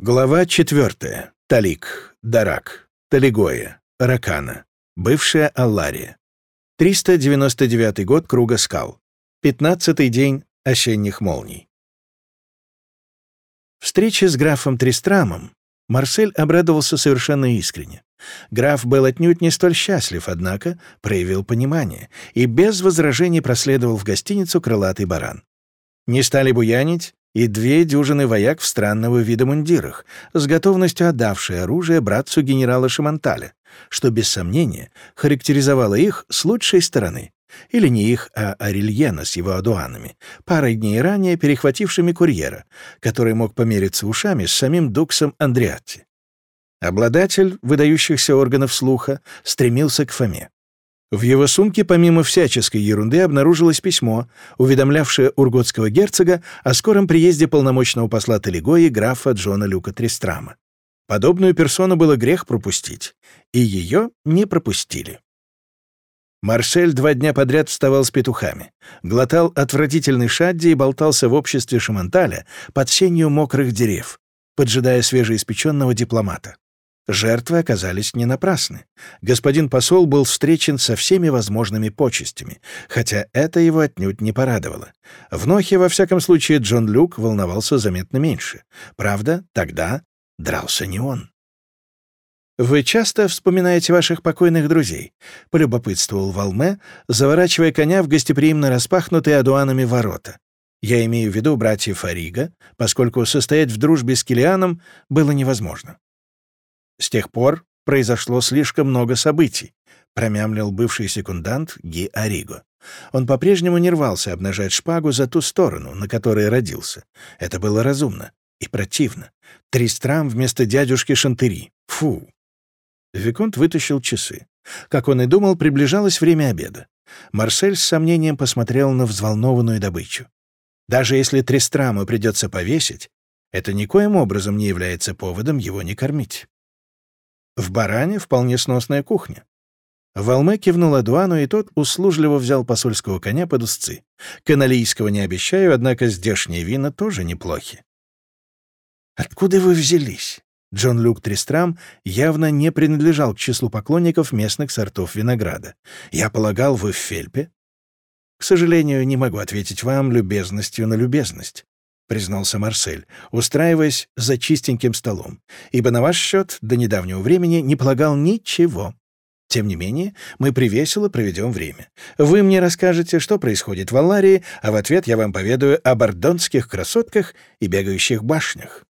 Глава 4. Талик, Дарак, Талигоя, Ракана. Бывшая Аллария. 399 год Круга скал. 15-й день осенних молний. Встрече с графом Тристрамом Марсель обрадовался совершенно искренне. Граф был отнюдь не столь счастлив, однако проявил понимание и без возражений проследовал в гостиницу «Крылатый баран». Не стали буянить, и две дюжины вояк в странного вида мундирах, с готовностью отдавшие оружие братцу генерала Шаманталя, что, без сомнения, характеризовало их с лучшей стороны. Или не их, а Арильена с его адуанами, парой дней ранее перехватившими курьера, который мог помериться ушами с самим Дуксом Андриатти. Обладатель выдающихся органов слуха стремился к Фоме. В его сумке, помимо всяческой ерунды, обнаружилось письмо, уведомлявшее урготского герцога о скором приезде полномочного посла Талигои графа Джона Люка Тристрама. Подобную персону было грех пропустить, и ее не пропустили. Марсель два дня подряд вставал с петухами, глотал отвратительный шадди и болтался в обществе Шаманталя под сенью мокрых дерев, поджидая свежеиспеченного дипломата. Жертвы оказались не напрасны. Господин посол был встречен со всеми возможными почестями, хотя это его отнюдь не порадовало. В Нохе, во всяком случае, Джон Люк волновался заметно меньше. Правда, тогда дрался не он. «Вы часто вспоминаете ваших покойных друзей?» — полюбопытствовал Валме, заворачивая коня в гостеприимно распахнутые адуанами ворота. Я имею в виду братьев Фарига, поскольку состоять в дружбе с Килианом было невозможно. С тех пор произошло слишком много событий, промямлил бывший секундант Ги Ариго. Он по-прежнему не рвался обнажать шпагу за ту сторону, на которой родился. Это было разумно и противно. Тристрам вместо дядюшки Шантыри. Фу! Виконт вытащил часы. Как он и думал, приближалось время обеда. Марсель с сомнением посмотрел на взволнованную добычу. Даже если Тристраму придется повесить, это никоим образом не является поводом его не кормить. В баране вполне сносная кухня. Валме кивнул Адуану, и тот услужливо взял посольского коня под узцы. Каналийского не обещаю, однако здешние вина тоже неплохи. «Откуда вы взялись?» Джон Люк Тристрам явно не принадлежал к числу поклонников местных сортов винограда. «Я полагал, вы в Фельпе?» «К сожалению, не могу ответить вам любезностью на любезность. — признался Марсель, устраиваясь за чистеньким столом, ибо на ваш счет до недавнего времени не полагал ничего. Тем не менее, мы привесело проведем время. Вы мне расскажете, что происходит в Алларии, а в ответ я вам поведаю о бордонских красотках и бегающих башнях.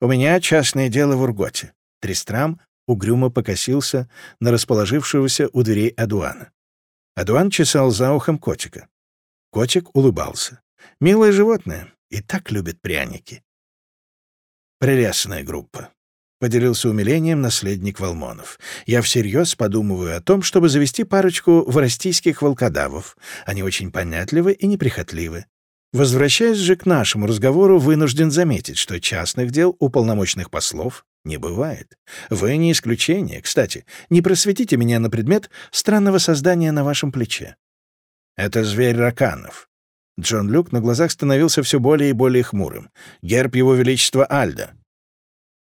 У меня частное дело в Урготе. Тристрам угрюмо покосился на расположившегося у дверей Адуана. Адуан чесал за ухом котика. Котик улыбался. «Милое животное и так любит пряники. Прелестная группа. Поделился умилением наследник Волмонов. Я всерьез подумываю о том, чтобы завести парочку воростийских волкодавов. Они очень понятливы и неприхотливы. Возвращаясь же к нашему разговору, вынужден заметить, что частных дел у полномочных послов не бывает. Вы не исключение. Кстати, не просветите меня на предмет странного создания на вашем плече. Это зверь Раканов. Джон Люк на глазах становился все более и более хмурым. Герб его величества Альда.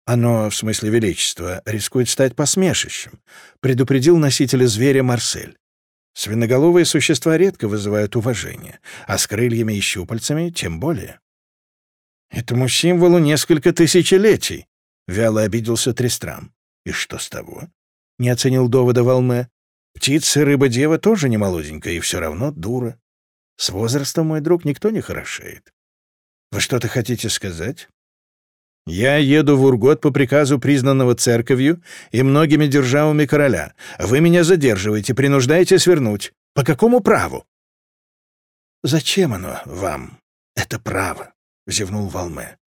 Оно, в смысле величества, рискует стать посмешищем, предупредил носителя зверя Марсель. Свиноголовые существа редко вызывают уважение, а с крыльями и щупальцами тем более. Этому символу несколько тысячелетий, — вяло обиделся Трестрам. И что с того? Не оценил довода Волме. Птица, рыба-дева тоже не молоденькая и все равно дура. С возрастом, мой друг, никто не хорошеет. Вы что-то хотите сказать? Я еду в Ургот по приказу признанного церковью и многими державами короля. Вы меня задерживаете, принуждаете свернуть. По какому праву? Зачем оно вам, это право? — зевнул Валме.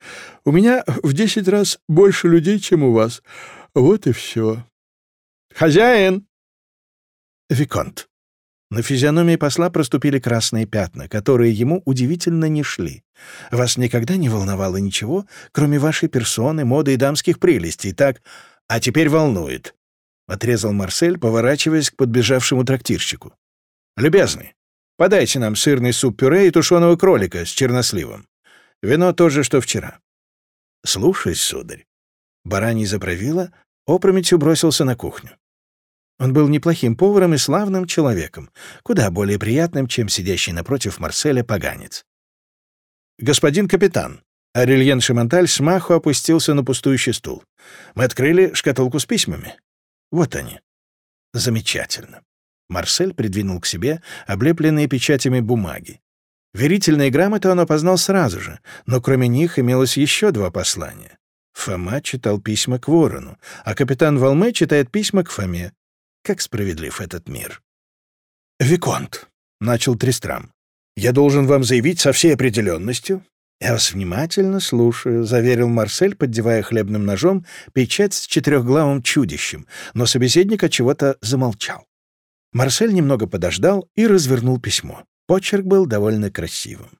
«У меня в десять раз больше людей, чем у вас. Вот и все». «Хозяин!» «Виконт, на физиономии посла проступили красные пятна, которые ему удивительно не шли. Вас никогда не волновало ничего, кроме вашей персоны, моды и дамских прелестей, так? А теперь волнует. Отрезал Марсель, поворачиваясь к подбежавшему трактирщику. «Любезный, подайте нам сырный суп-пюре и тушеного кролика с черносливом. Вино то же, что вчера». «Слушай, сударь». Бараний заправила, опрометью бросился на кухню. Он был неплохим поваром и славным человеком, куда более приятным, чем сидящий напротив Марселя поганец. «Господин капитан», Арельен Шимонталь смаху опустился на пустующий стул. «Мы открыли шкатулку с письмами. Вот они». «Замечательно». Марсель придвинул к себе облепленные печатями бумаги. Верительные грамоты он опознал сразу же, но кроме них имелось еще два послания. Фома читал письма к Ворону, а капитан Волме читает письма к Фоме. Как справедлив этот мир. «Виконт», — начал Тристрам, — «я должен вам заявить со всей определенностью». «Я вас внимательно слушаю», — заверил Марсель, поддевая хлебным ножом печать с четырехглавым чудищем, но собеседник от чего-то замолчал. Марсель немного подождал и развернул письмо. Почерк был довольно красивым.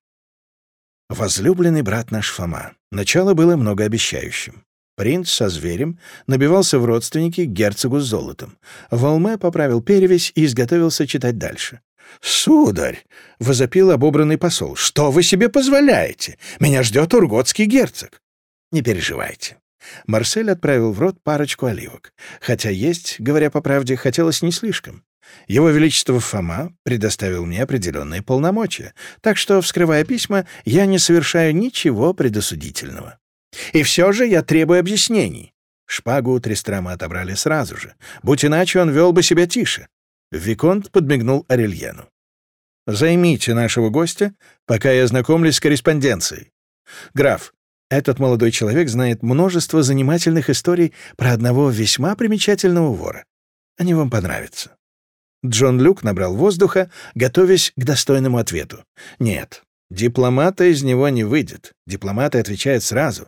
«Возлюбленный брат наш Фома. Начало было многообещающим. Принц со зверем набивался в родственники герцогу с золотом. Волме поправил перевесь и изготовился читать дальше. «Сударь!» — возопил обобранный посол. «Что вы себе позволяете? Меня ждет урготский герцог!» «Не переживайте. Марсель отправил в рот парочку оливок, хотя есть, говоря по правде, хотелось не слишком. Его Величество Фома предоставил мне определенные полномочия, так что, вскрывая письма, я не совершаю ничего предосудительного. И все же я требую объяснений. Шпагу у Тристрама отобрали сразу же. Будь иначе, он вел бы себя тише. Виконт подмигнул Арельену. «Займите нашего гостя, пока я знакомлюсь с корреспонденцией. Граф, этот молодой человек знает множество занимательных историй про одного весьма примечательного вора. Они вам понравятся». Джон Люк набрал воздуха, готовясь к достойному ответу. «Нет, дипломата из него не выйдет. Дипломаты отвечают сразу».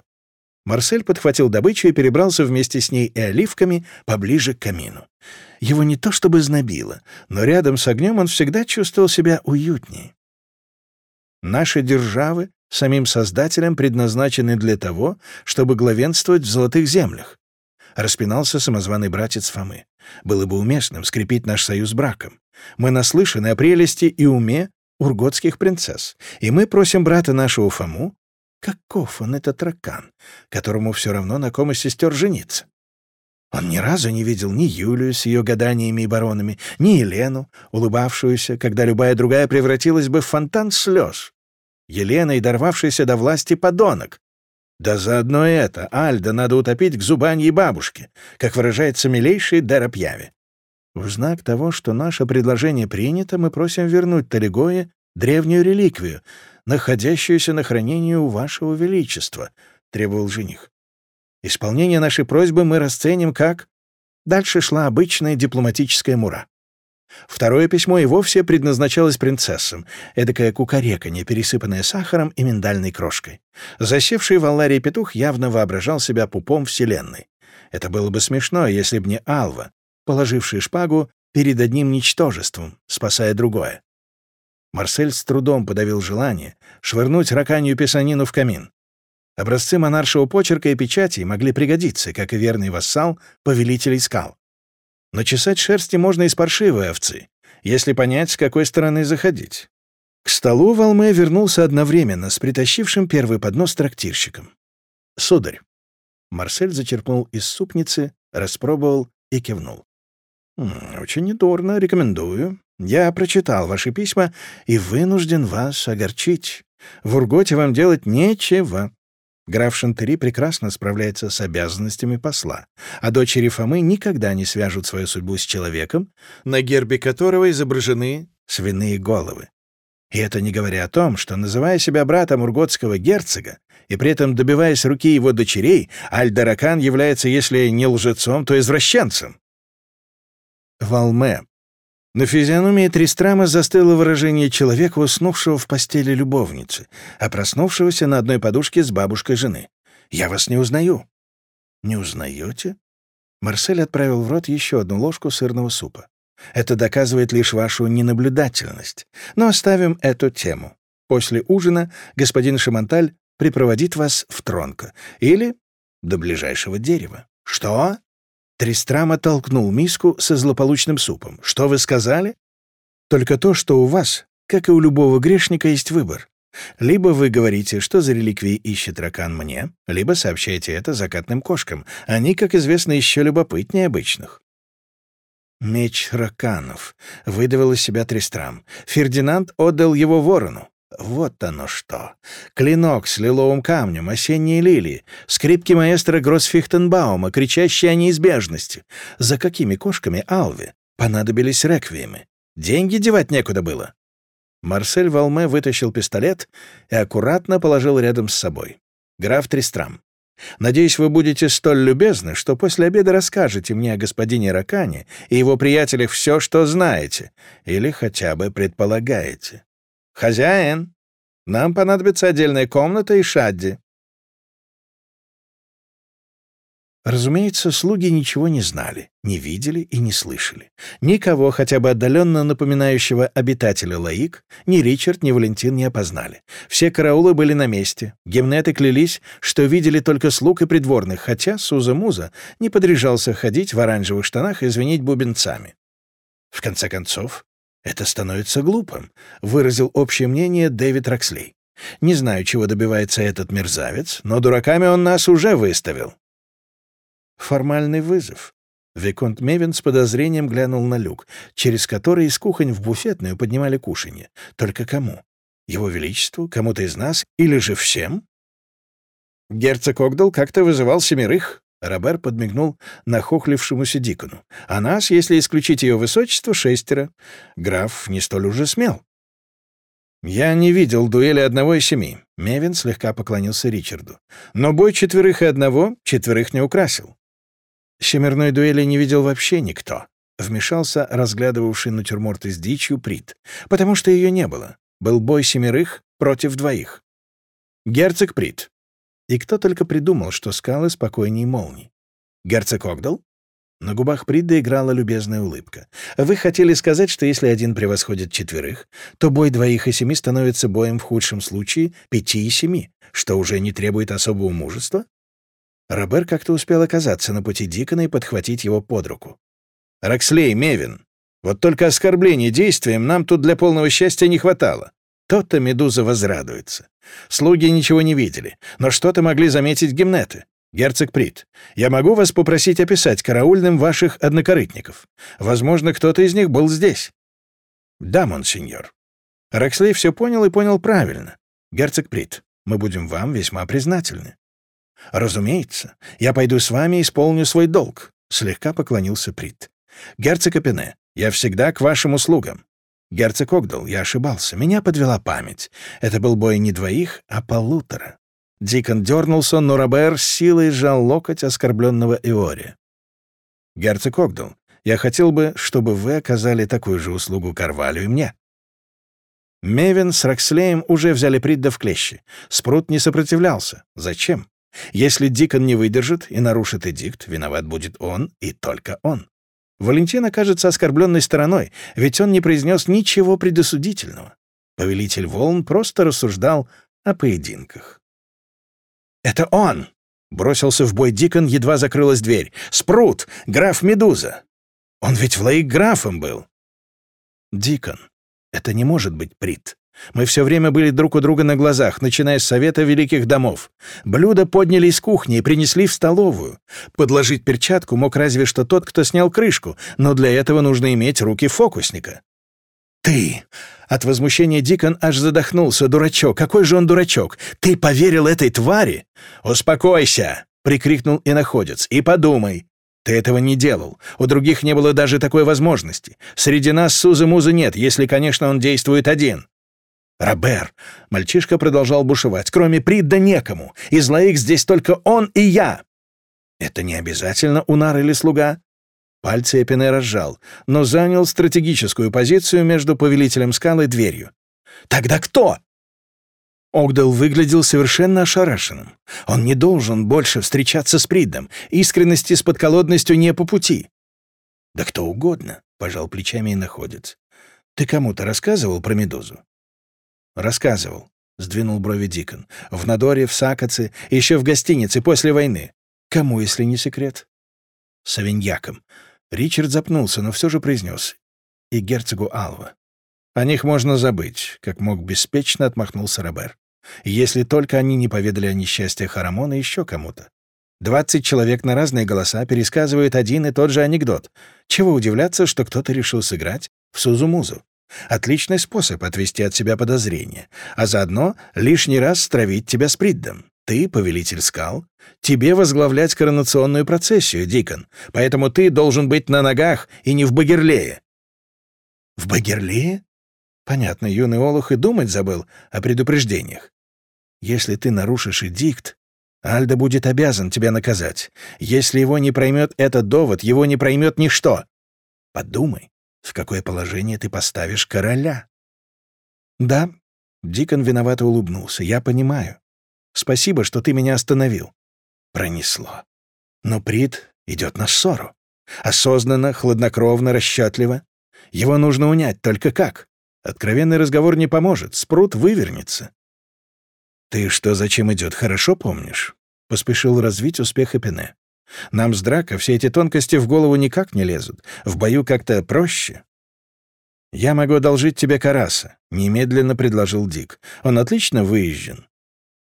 Марсель подхватил добычу и перебрался вместе с ней и оливками поближе к камину. Его не то чтобы знобило, но рядом с огнем он всегда чувствовал себя уютнее. Наши державы самим Создателем предназначены для того, чтобы главенствовать в золотых землях. Распинался самозваный братец Фомы. Было бы уместным скрепить наш союз браком. Мы наслышаны о прелести и уме урготских принцесс, и мы просим брата нашего Фому, каков он, этот ракан, которому все равно на ком из сестер жениться. Он ни разу не видел ни Юлию с ее гаданиями и баронами, ни Елену, улыбавшуюся, когда любая другая превратилась бы в фонтан слез. Елена и дорвавшийся до власти подонок. Да заодно это Альда надо утопить к зубаньей бабушке, как выражается милейший Дарапьяве. В знак того, что наше предложение принято, мы просим вернуть Талигое древнюю реликвию, находящуюся на хранении у вашего величества», — требовал жених. «Исполнение нашей просьбы мы расценим как...» Дальше шла обычная дипломатическая мура. Второе письмо и вовсе предназначалось принцессам, эдакая кукареканье, пересыпанная сахаром и миндальной крошкой. Засевший в Алларии петух явно воображал себя пупом вселенной. Это было бы смешно, если б не Алва, положивший шпагу перед одним ничтожеством, спасая другое. Марсель с трудом подавил желание швырнуть раканью писанину в камин. Образцы монаршего почерка и печати могли пригодиться, как и верный вассал повелителей скал. Но чесать шерсти можно из паршивой овцы, если понять, с какой стороны заходить. К столу Волме вернулся одновременно с притащившим первый поднос трактирщиком. «Сударь». Марсель зачерпнул из супницы, распробовал и кивнул. «Очень недурно, рекомендую. Я прочитал ваши письма и вынужден вас огорчить. В Урготе вам делать нечего. Граф Шантери прекрасно справляется с обязанностями посла, а дочери Фомы никогда не свяжут свою судьбу с человеком, на гербе которого изображены свиные головы. И это не говоря о том, что, называя себя братом урготского герцога и при этом добиваясь руки его дочерей, Аль-Даракан является, если не лжецом, то извращенцем. Валме на физиономии Тристрама застыло выражение человека, уснувшего в постели любовницы, а проснувшегося на одной подушке с бабушкой жены. «Я вас не узнаю». «Не узнаете?» Марсель отправил в рот еще одну ложку сырного супа. «Это доказывает лишь вашу ненаблюдательность. Но оставим эту тему. После ужина господин Шаманталь припроводит вас в Тронко или до ближайшего дерева». «Что?» Тристрам оттолкнул миску со злополучным супом. «Что вы сказали?» «Только то, что у вас, как и у любого грешника, есть выбор. Либо вы говорите, что за реликвии ищет ракан мне, либо сообщаете это закатным кошкам. Они, как известно, еще любопытнее обычных. Меч раканов. Выдавил из себя Трестрам. Фердинанд отдал его ворону. Вот оно что. Клинок с лиловым камнем, осенние лилии, скрипки маэстро Гроссфихтенбаума, кричащие о неизбежности. За какими кошками Алви понадобились реквиемы? Деньги девать некуда было. Марсель Валме вытащил пистолет и аккуратно положил рядом с собой. «Граф Тристрам, надеюсь, вы будете столь любезны, что после обеда расскажете мне о господине Ракане и его приятелях все, что знаете, или хотя бы предполагаете. Хозяин, нам понадобится отдельная комната и шадди. Разумеется, слуги ничего не знали, не видели и не слышали. Никого, хотя бы отдаленно напоминающего обитателя Лаик, ни Ричард, ни Валентин не опознали. Все караулы были на месте. Гимнеты клялись, что видели только слуг и придворных, хотя Суза-Муза не подряжался ходить в оранжевых штанах и звенить бубенцами. В конце концов, это становится глупым, выразил общее мнение Дэвид Рокслей. Не знаю, чего добивается этот мерзавец, но дураками он нас уже выставил. Формальный вызов. Виконт Мевин с подозрением глянул на люк, через который из кухонь в буфетную поднимали кушанье. Только кому? Его Величеству? Кому-то из нас? Или же всем? Герцог Огдал как-то вызывал семерых. Робер подмигнул нахохлившемуся Дикону. «А нас, если исключить ее высочество, шестеро. Граф не столь уже смел». «Я не видел дуэли одного из семи», — Мевин слегка поклонился Ричарду. «Но бой четверых и одного четверых не украсил. Семерной дуэли не видел вообще никто. Вмешался разглядывавший натюрморты с дичью Прит, потому что ее не было. Был бой семерых против двоих. Герцог Прит. И кто только придумал, что скалы спокойнее молний. Герцог Огдал? На губах Прида играла любезная улыбка. «Вы хотели сказать, что если один превосходит четверых, то бой двоих и семи становится боем в худшем случае пяти и семи, что уже не требует особого мужества? Робер как-то успел оказаться на пути Дикона и подхватить его под руку. «Рокслей, Мевин, вот только оскорблений действием нам тут для полного счастья не хватало. То-то Медуза возрадуется. Слуги ничего не видели, но что-то могли заметить гимнеты. Герцог Прит, я могу вас попросить описать караульным ваших однокорытников. Возможно, кто-то из них был здесь». «Да, монсеньор». Рокслей все понял и понял правильно. «Герцог Прит, мы будем вам весьма признательны. «Разумеется. Я пойду с вами и исполню свой долг», — слегка поклонился Прит. «Герцог Апене, я всегда к вашим услугам. Герцог Огдал, я ошибался. Меня подвела память. Это был бой не двоих, а полутора». Дикон дернулся, но Робер силой сжал локоть оскорбленного Иори. «Герцог Огдал, я хотел бы, чтобы вы оказали такую же услугу Карвалю и мне». Мевин с Рокслеем уже взяли Придда в клещи. Спрут не сопротивлялся. Зачем? Если Дикон не выдержит и нарушит эдикт, виноват будет он и только он. Валентин окажется оскорбленной стороной, ведь он не произнес ничего предосудительного. Повелитель волн просто рассуждал о поединках. «Это он!» — бросился в бой Дикон, едва закрылась дверь. «Спрут! Граф Медуза! Он ведь в Лаик графом был!» «Дикон, это не может быть Прит. Мы все время были друг у друга на глазах, начиная с совета великих домов. Блюда подняли из кухни и принесли в столовую. Подложить перчатку мог разве что тот, кто снял крышку, но для этого нужно иметь руки фокусника. «Ты!» От возмущения Дикон аж задохнулся. «Дурачок! Какой же он дурачок! Ты поверил этой твари?» «Успокойся!» — прикрикнул иноходец. «И подумай. Ты этого не делал. У других не было даже такой возможности. Среди нас Сузы-Музы нет, если, конечно, он действует один. «Робер!» — мальчишка продолжал бушевать. «Кроме Придда некому. Из Лаик здесь только он и я!» «Это не обязательно унар или слуга?» Пальцы Эпине разжал, но занял стратегическую позицию между повелителем скал и дверью. «Тогда кто?» Огдал выглядел совершенно ошарашенным. Он не должен больше встречаться с Приддом. Искренности с подколодностью не по пути. «Да кто угодно», — пожал плечами и находец. «Ты кому-то рассказывал про Медузу?» «Рассказывал», — сдвинул брови Дикон. «В Надоре, в Сакоце, еще в гостинице после войны. Кому, если не секрет?» «Савиньяком». Ричард запнулся, но все же произнес. «И герцогу Алва». «О них можно забыть», — как мог беспечно отмахнулся Робер. «Если только они не поведали о несчастье Харамона еще кому-то. Двадцать человек на разные голоса пересказывают один и тот же анекдот. Чего удивляться, что кто-то решил сыграть в Сузумузу? Отличный способ отвести от себя подозрения, а заодно лишний раз стравить тебя с Приддом. Ты — повелитель скал. Тебе возглавлять коронационную процессию, Дикон, поэтому ты должен быть на ногах и не в Багерлее». «В Багерлее?» Понятно, юный Олух и думать забыл о предупреждениях. Если ты нарушишь эдикт, Альда будет обязан тебя наказать. Если его не проймет этот довод, его не проймет ничто. Подумай, в какое положение ты поставишь короля. Да, Дикон виновато улыбнулся. Я понимаю. Спасибо, что ты меня остановил. Пронесло. Но Прит идет на ссору. Осознанно, хладнокровно, расчетливо. Его нужно унять, только как? Откровенный разговор не поможет, спрут вывернется. «Ты что, зачем идет, хорошо помнишь?» — поспешил развить успех Эпине. «Нам с Драко все эти тонкости в голову никак не лезут. В бою как-то проще». «Я могу одолжить тебе Караса», — немедленно предложил Дик. «Он отлично выезжен.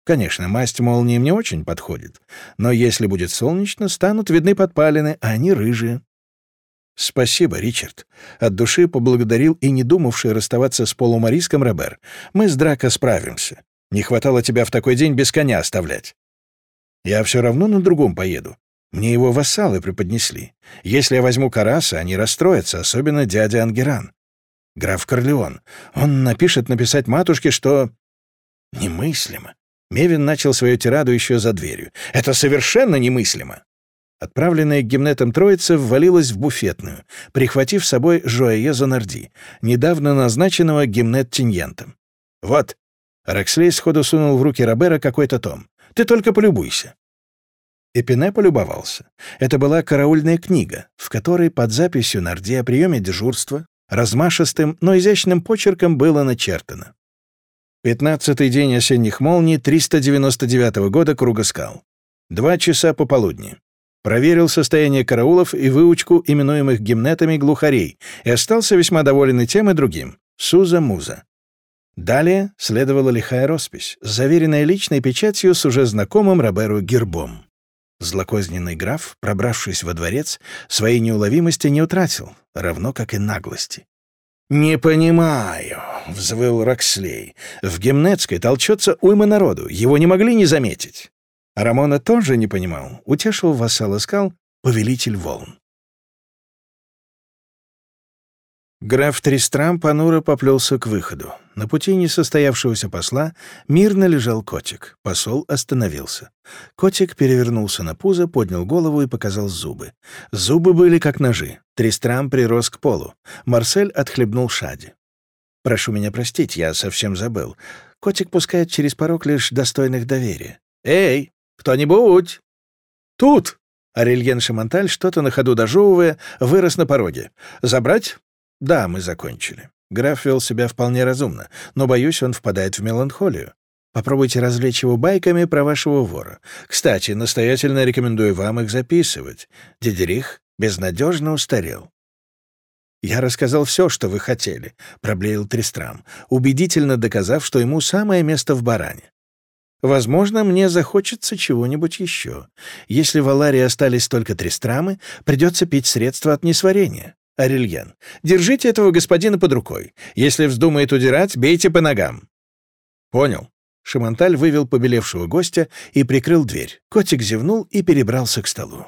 Конечно, масть молнии мне очень подходит, но если будет солнечно, станут видны подпалины, а они рыжие». «Спасибо, Ричард». От души поблагодарил и не думавший расставаться с полумариском Робер. «Мы с Драко справимся. Не хватало тебя в такой день без коня оставлять. Я все равно на другом поеду. Мне его вассалы преподнесли. Если я возьму Караса, они расстроятся, особенно дядя Ангеран. Граф Корлеон. Он напишет написать матушке, что... Немыслимо. Мевин начал свою тираду еще за дверью. Это совершенно немыслимо. Отправленная к гимнетам троица ввалилась в буфетную, прихватив с собой Жоэе Занарди, недавно назначенного гимнет-тиньентом. «Вот, Рекслей сходу сунул в руки Робера какой-то том. «Ты только полюбуйся». Эпине полюбовался. Это была караульная книга, в которой под записью Нарди о приеме дежурства размашистым, но изящным почерком было начертано. Пятнадцатый день осенних молний 399 года Круга скал. Два часа пополудни. Проверил состояние караулов и выучку именуемых гимнетами глухарей и остался весьма доволен и тем, и другим. Суза-муза. Далее следовала лихая роспись, заверенная личной печатью с уже знакомым Роберу гербом. Злокозненный граф, пробравшись во дворец, своей неуловимости не утратил, равно как и наглости. «Не понимаю», — взвыл Рокслей. «В Гимнетской толчется уйма народу, его не могли не заметить». А Рамона тоже не понимал, утешил вассала скал повелитель волн. Граф Тристрам понуро поплелся к выходу. На пути несостоявшегося посла мирно лежал котик. Посол остановился. Котик перевернулся на пузо, поднял голову и показал зубы. Зубы были как ножи. Тристрам прирос к полу. Марсель отхлебнул шади. «Прошу меня простить, я совсем забыл. Котик пускает через порог лишь достойных доверия. Эй, кто-нибудь!» «Тут!» Арельен Шаманталь, что-то на ходу дожевывая, вырос на пороге. «Забрать?» «Да, мы закончили. Граф вел себя вполне разумно, но, боюсь, он впадает в меланхолию. Попробуйте развлечь его байками про вашего вора. Кстати, настоятельно рекомендую вам их записывать. Дедерих безнадежно устарел». «Я рассказал все, что вы хотели», — проблеял Тристрам, убедительно доказав, что ему самое место в баране. «Возможно, мне захочется чего-нибудь еще. Если в Аларе остались только Тристрамы, придется пить средства от несварения. Арельян. «Держите этого господина под рукой. Если вздумает удирать, бейте по ногам». «Понял». Шаманталь вывел побелевшего гостя и прикрыл дверь. Котик зевнул и перебрался к столу.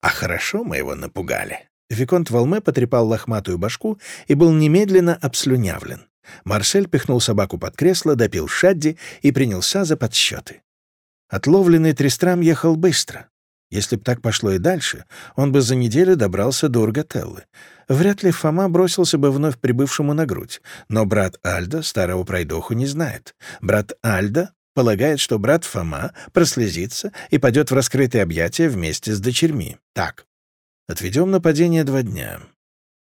«А хорошо мы его напугали». Виконт Волме потрепал лохматую башку и был немедленно обслюнявлен. Марсель пихнул собаку под кресло, допил шадди и принялся за подсчеты. Отловленный Тристрам ехал быстро. Если б так пошло и дальше, он бы за неделю добрался до Ургателлы. Вряд ли Фома бросился бы вновь прибывшему на грудь. Но брат Альда старого пройдоху не знает. Брат Альда полагает, что брат Фома прослезится и пойдет в раскрытые объятия вместе с дочерьми. Так, отведем нападение два дня.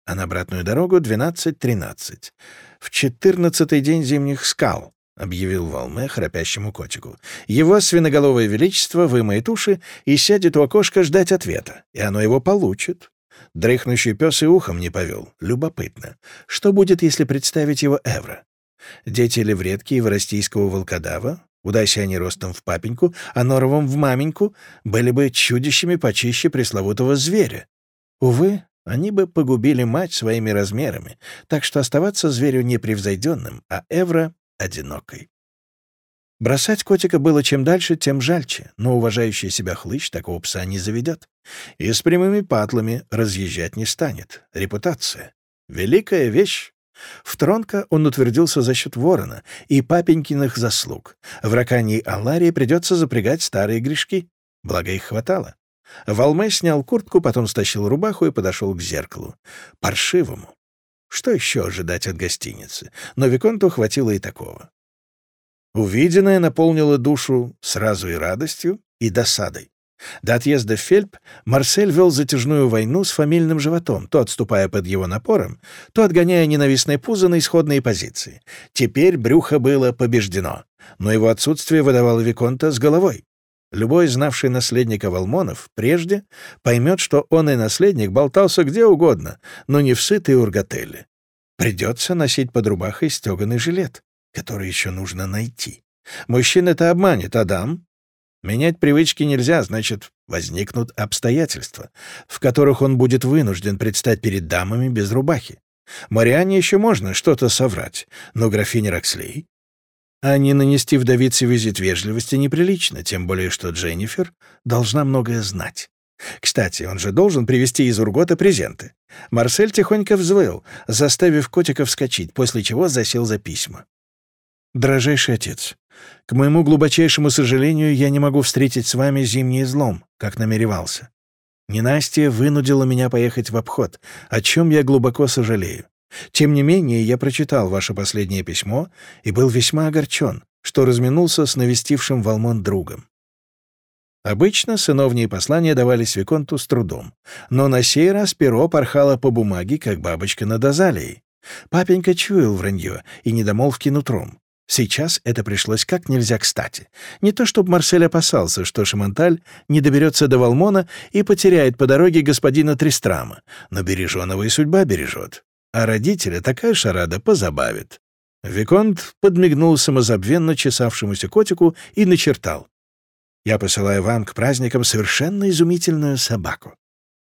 А на обратную дорогу — 12-13. В четырнадцатый день зимних скал. — объявил Волме храпящему котику. «Его свиноголовое величество вымоет уши и сядет у окошка ждать ответа, и оно его получит. Дрыхнущий пес и ухом не повел. Любопытно. Что будет, если представить его Эвро? Дети левретки и воростийского волкодава, удайся они ростом в папеньку, а норовом в маменьку, были бы чудищами почище пресловутого зверя. Увы, они бы погубили мать своими размерами, так что оставаться зверю непревзойденным, а Эвро — одинокой. Бросать котика было чем дальше, тем жальче, но уважающий себя хлыщ такого пса не заведет. И с прямыми патлами разъезжать не станет. Репутация. Великая вещь. В Тронко он утвердился за счет ворона и папенькиных заслуг. В Раканьей Алларии придется запрягать старые грешки. Благо их хватало. Валме снял куртку, потом стащил рубаху и подошел к зеркалу. Паршивому. Что еще ожидать от гостиницы? Но Виконту хватило и такого. Увиденное наполнило душу сразу и радостью, и досадой. До отъезда в Фельп Марсель вел затяжную войну с фамильным животом, то отступая под его напором, то отгоняя ненавистное пузо на исходные позиции. Теперь брюхо было побеждено, но его отсутствие выдавало Виконта с головой. Любой, знавший наследника Валмонов, прежде поймет, что он и наследник болтался где угодно, но не в сытой урготеле. Придется носить под рубахой стеганый жилет который еще нужно найти. Мужчин это обманет, а дам? Менять привычки нельзя, значит, возникнут обстоятельства, в которых он будет вынужден предстать перед дамами без рубахи. Марианне еще можно что-то соврать, но графине Рокслей... А не нанести вдовице визит вежливости неприлично, тем более что Дженнифер должна многое знать. Кстати, он же должен привезти из Ургота презенты. Марсель тихонько взвыл, заставив котика вскочить, после чего засел за письма. «Дорожайший отец, к моему глубочайшему сожалению, я не могу встретить с вами зимний излом, как намеревался. Ненастье вынудила меня поехать в обход, о чем я глубоко сожалею. Тем не менее, я прочитал ваше последнее письмо и был весьма огорчен, что разминулся с навестившим Валмон другом. Обычно сыновние послания давались Виконту с трудом, но на сей раз перо порхало по бумаге, как бабочка над азалией. Папенька чуял вранье и недомолвки нутром. Сейчас это пришлось как нельзя кстати. Не то чтобы Марсель опасался, что Шаманталь не доберется до Валмона и потеряет по дороге господина Тристрама, но береженого и судьба бережет. А родителя такая шарада позабавит. Виконт подмигнул самозабвенно чесавшемуся котику и начертал. «Я посылаю вам к праздникам совершенно изумительную собаку.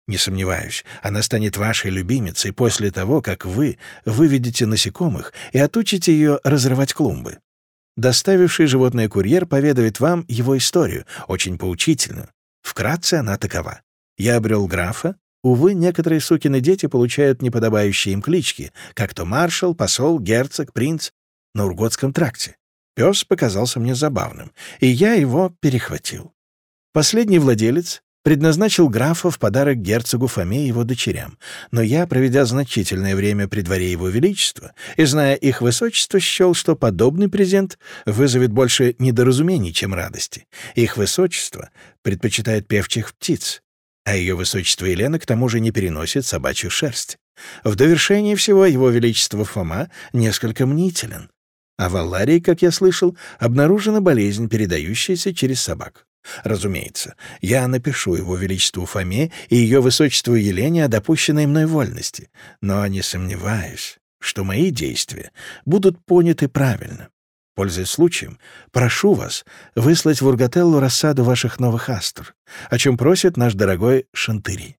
Не сомневаюсь, она станет вашей любимицей после того, как вы выведете насекомых и отучите ее разрывать клумбы. Доставивший животное курьер поведает вам его историю, очень поучительную. Вкратце она такова. Я обрел графа. Увы, некоторые сукины дети получают неподобающие им клички, как то маршал, посол, герцог, принц на Урготском тракте. Пес показался мне забавным, и я его перехватил. Последний владелец предназначил графа в подарок герцогу Фоме и его дочерям, но я, проведя значительное время при дворе его величества и зная их высочество, счел, что подобный презент вызовет больше недоразумений, чем радости. Их высочество предпочитает певчих птиц, а ее высочество Елена к тому же не переносит собачью шерсть. В довершение всего его величество Фома несколько мнителен. А в Алларии, как я слышал, обнаружена болезнь, передающаяся через собак. Разумеется, я напишу его величеству Фоме и ее высочеству Елене о допущенной мной вольности, но не сомневаюсь, что мои действия будут поняты правильно. Пользуясь случаем, прошу вас выслать в Ургателлу рассаду ваших новых астр, о чем просит наш дорогой Шантыри.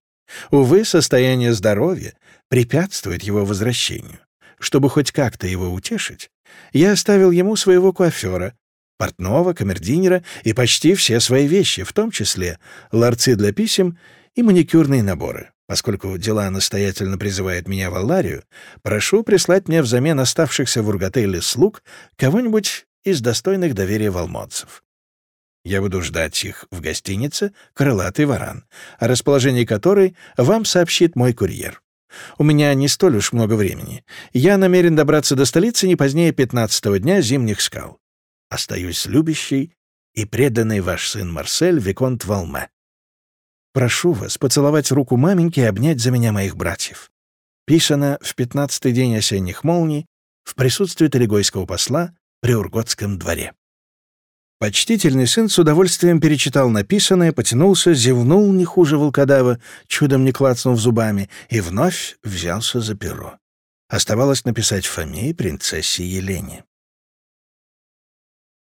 Увы, состояние здоровья препятствует его возвращению. Чтобы хоть как-то его утешить, я оставил ему своего куафера, портного, камердинера и почти все свои вещи, в том числе ларцы для писем и маникюрные наборы. Поскольку дела настоятельно призывают меня в Алларию, прошу прислать мне взамен оставшихся в Урготеле слуг кого-нибудь из достойных доверия волмодцев. Я буду ждать их в гостинице «Крылатый варан», о расположении которой вам сообщит мой курьер. У меня не столь уж много времени. Я намерен добраться до столицы не позднее 15-го дня зимних скал. Остаюсь любящий и преданный ваш сын Марсель Виконт Валме. Прошу вас поцеловать руку маменьки и обнять за меня моих братьев. Писано в пятнадцатый день осенних молний в присутствии Талигойского посла при Урготском дворе. Почтительный сын с удовольствием перечитал написанное, потянулся, зевнул не хуже волкодава, чудом не клацнув зубами, и вновь взялся за перо. Оставалось написать Фоме и принцессе Елене.